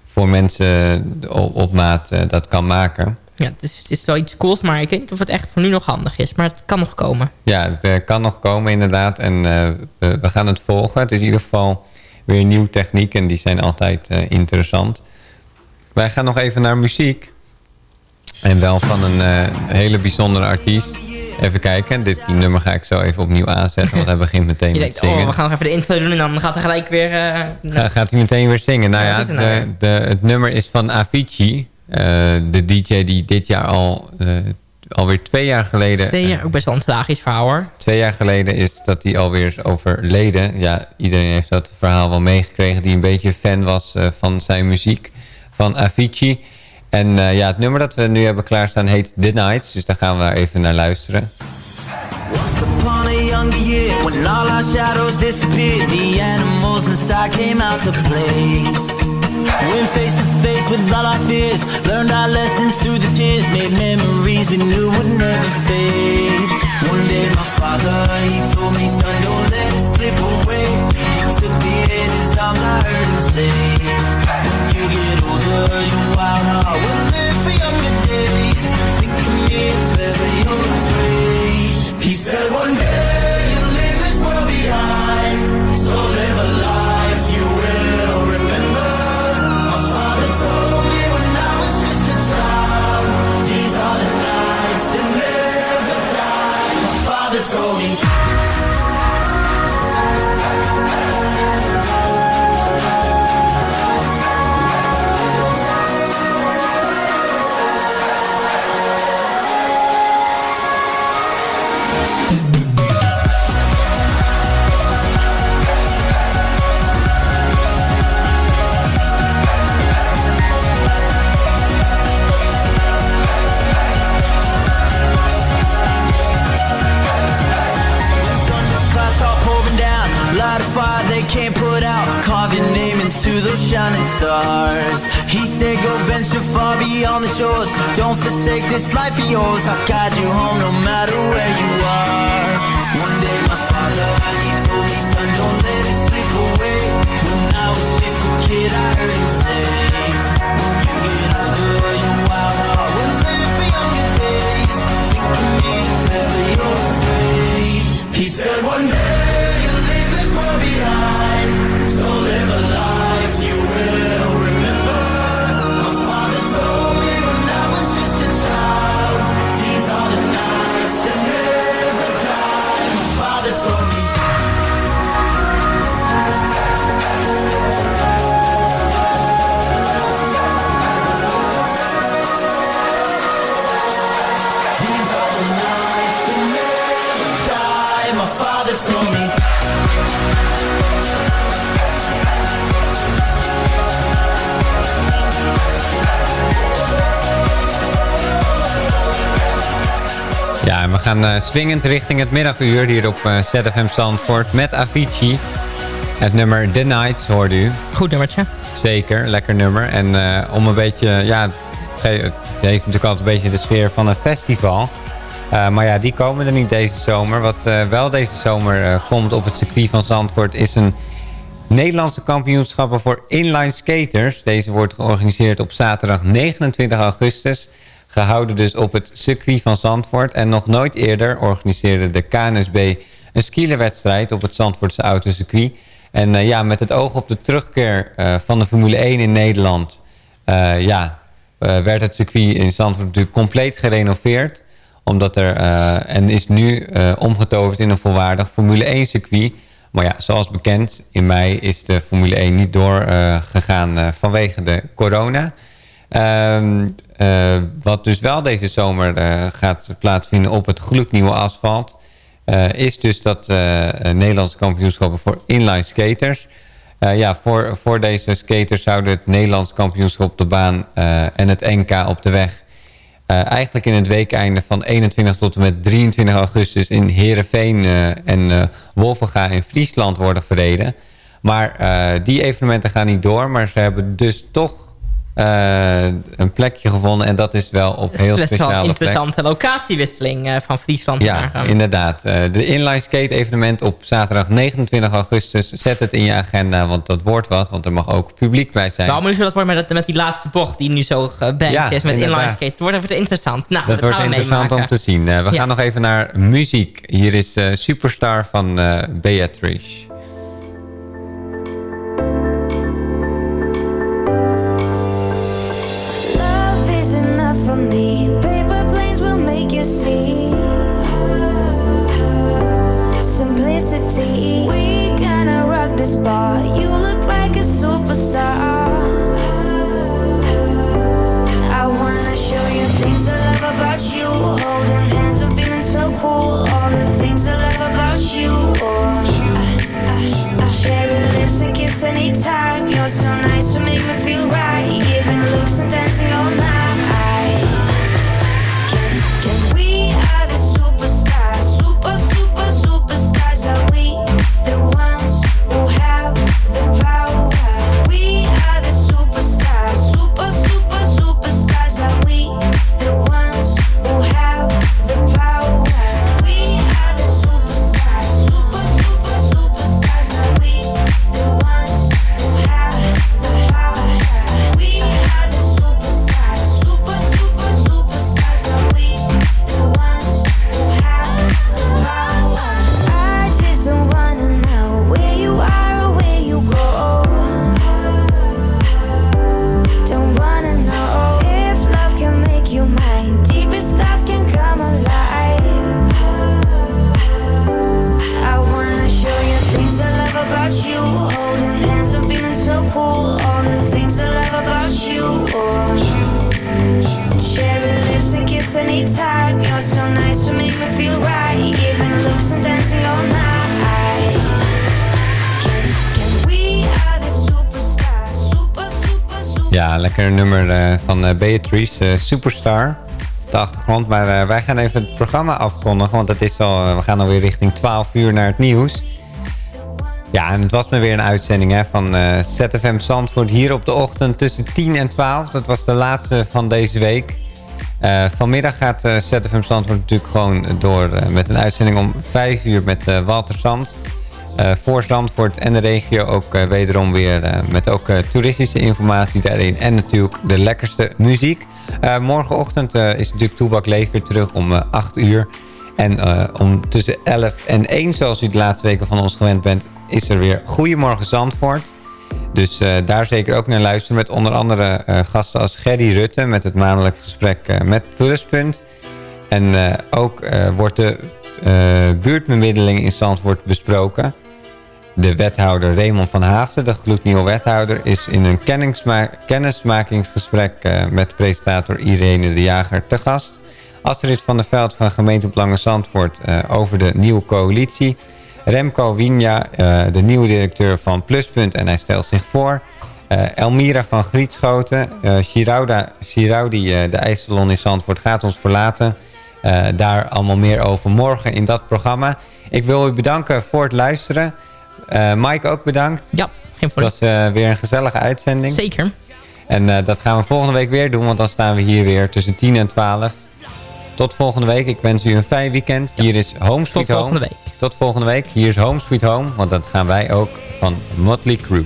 voor mensen op, op maat dat kan maken. Ja, het is, het is wel iets cools, maar ik weet niet of het echt voor nu nog handig is. Maar het kan nog komen. Ja, het kan nog komen inderdaad. En we, we gaan het volgen. Het is in ieder geval weer nieuwe techniek en die zijn altijd uh, interessant. Wij gaan nog even naar muziek. En wel van een uh, hele bijzondere artiest. Even kijken, dit nummer ga ik zo even opnieuw aanzetten, want hij begint meteen Je met denkt, zingen. Oh, we gaan nog even de intro doen en dan gaat hij gelijk weer... Uh, Ga, gaat hij meteen weer zingen. Nou ja, het nou de, de, het nummer is van Avicii. Uh, de DJ die dit jaar al, uh, alweer twee jaar geleden... Twee jaar, ook best wel een tragisch verhaal hoor. Twee jaar geleden is dat hij alweer is overleden. Ja, iedereen heeft dat verhaal wel meegekregen... die een beetje fan was uh, van zijn muziek, van Avicii. En uh, ja, het nummer dat we nu hebben klaarstaan heet The Nights. Dus daar gaan we even naar luisteren. Once upon a younger year, when all our shadows disappeared, the animals inside came out to play. Went face to face with all our fears, learned our lessons through the tears, made memories we knew would never fade. One day my father, he told me, son, don't let it slip away. He took me in his arms, I heard him say, when you get older, your wild heart will live for younger days. Think of me if ever you're afraid. He said one day you'll leave this world behind, so live a life shining stars. He said, Go venture far beyond the shores. Don't forsake this life of yours. I'll guide you home no matter where you are. One day, my father, he told me, Son, don't let it slip away. When I was just a kid, I heard him say, When you get older, gaan uh, swingend richting het middaguur hier op uh, ZFM Zandvoort met Avicii. Het nummer The Nights hoorde u. Goed nummertje. Zeker, lekker nummer. En uh, om een beetje, ja, het, heeft natuurlijk altijd een beetje de sfeer van een festival. Uh, maar ja, die komen er niet deze zomer. Wat uh, wel deze zomer komt op het circuit van Zandvoort is een Nederlandse kampioenschappen voor inline skaters. Deze wordt georganiseerd op zaterdag 29 augustus. Gehouden dus op het circuit van Zandvoort. En nog nooit eerder organiseerde de KNSB een skielerwedstrijd op het Zandvoortse autocircuit. En uh, ja, met het oog op de terugkeer uh, van de Formule 1 in Nederland... Uh, ja, werd het circuit in Zandvoort natuurlijk compleet gerenoveerd. Omdat er, en is nu omgetoverd in een volwaardig Formule 1 circuit... Maar ja, zoals bekend, in mei is de Formule 1 niet doorgegaan gegaan vanwege de corona. Ehm, wat dus wel deze zomer gaat plaatsvinden op het gloednieuwe asfalt... is dus dat Nederlandse kampioenschappen voor inline skaters... Ja, voor, voor deze skaters zouden het Nederlands kampioenschap op de baan en het NK op de weg... Eigenlijk in het weekeinde van 21 tot en met 23 augustus in Heerenveen en Wolvenga in Friesland worden verreden. Maar die evenementen gaan niet door, maar ze hebben dus toch uh, een plekje gevonden. En dat is wel op heel speciale plek. wel een interessante locatiewisseling uh, van Friesland. Ja, naar, inderdaad. Uh, de inline skate evenement op zaterdag 29 augustus. Zet het in je agenda, want dat wordt wat. Want er mag ook publiek bij zijn. Waarom nu zo dat wordt met, met die laatste bocht die nu zo bank ja, is met inderdaad. inline skate? Het wordt even interessant. Nou, dat, dat wordt interessant om te zien. we ja. gaan nog even naar muziek. Hier is Superstar van Beatrice. Superstar. Op de achtergrond. Maar wij gaan even het programma afkondigen. Want het is al, we gaan alweer richting 12 uur naar het nieuws. Ja, en het was me weer een uitzending hè, van ZFM Zandvoort. Hier op de ochtend tussen 10 en 12. Dat was de laatste van deze week. vanmiddag gaat ZFM Zandvoort natuurlijk gewoon door met een uitzending om 5 uur met Walter. Uh, voor Zandvoort en de regio ook uh, wederom weer uh, met ook toeristische informatie daarin. En natuurlijk de lekkerste muziek. Morgenochtend is natuurlijk Toebak Leef weer terug om 8 uur. En om tussen 11 en 1, zoals u de laatste weken van ons gewend bent, is er weer Goedemorgen Zandvoort. Dus daar zeker ook naar luisteren met onder andere gasten als Gerry Rutte met het maandelijk gesprek met Pluspunt. En ook wordt de buurtbemiddeling in Zandvoort besproken. De wethouder Raymond van Haafden, de gloednieuwe wethouder... is in een kennismakingsgesprek uh, met presentator Irene de Jager te gast. Astrid van der Veld van gemeente Zandvoort uh, over de nieuwe coalitie. Remco Winja, uh, de nieuwe directeur van Pluspunt en hij stelt zich voor. Elmira van Grietschoten, Girauda, Giraudi, de ijssalon in Zandvoort, gaat ons verlaten. daar allemaal meer over morgen in dat programma. Ik wil u bedanken voor het luisteren... Uh, Mike ook bedankt. Ja, geen probleem. Dat was uh, weer een gezellige uitzending. Zeker. En uh, dat gaan we volgende week weer doen, want dan staan we hier weer tussen 10 en 12. Tot volgende week. Ik wens u een fijn weekend. Ja. Hier is Home Sweet Tot Home. volgende week. Tot volgende week. Hier is Home Sweet Home, want dat gaan wij ook van Motley Crue.